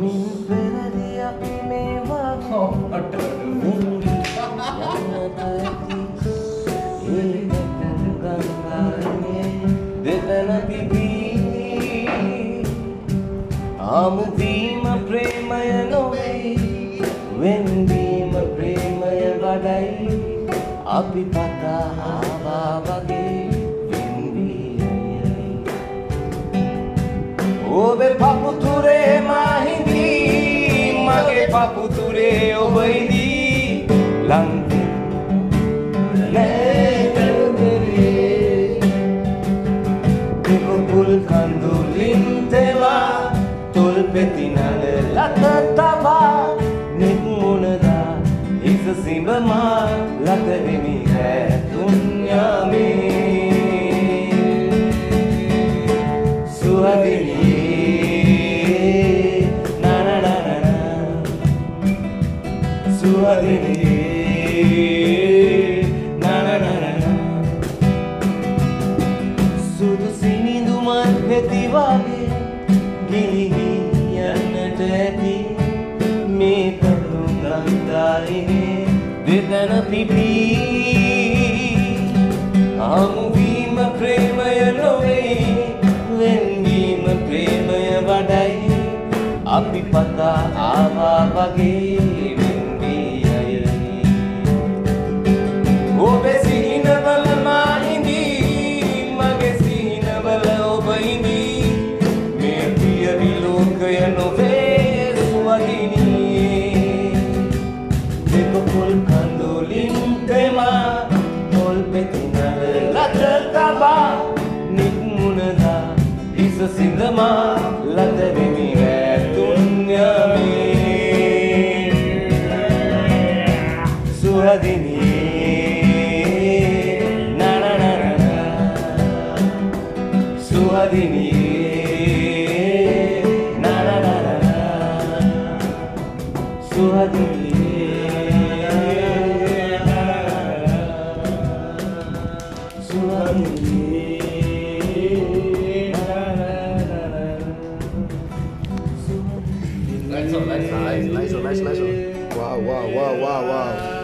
මින් පෙරදි අපි මේවා ඔට්ට. වෙන්වී යන්නට ඇති ඒ ගැටළු ගංගාවේ දෙතන පිපී ආමුවීම ප්‍රේමය නොවෙයි වෙන්වීම ප්‍රේමය වඩයි අපි පතා ආවා වගේ වෙන්වී යයි ඔබේ පපුතුරේ මාහිදී මගේ පපුතුරේ ඔබ ඉදී ලංකේ පුල් කඳුලින් තෙවා තුල් පෙතිනල ලත තබා නික්මුණදා හිස සිඹමා ලතවෙමි හැතුන්යාමේ සුවදිනියේ සුවදිනියේ නනනනන සුදු සිනිඳුමත් නැති වගේ ගිලිහි යන්නට ඇති මේ පැතුම් ගන්ධාරිනේ. දෙතන පිපී හමුවීම ප්‍රේමය නොවෙයි වෙන්වීම ප්‍රේමය වඩයි. අපි පතා ආවා වගේ. Jesus إنما the تبني الدنيا سهدني na na na na na na na na na na suhadini Legs. Wow, wow, wow, wow, wow.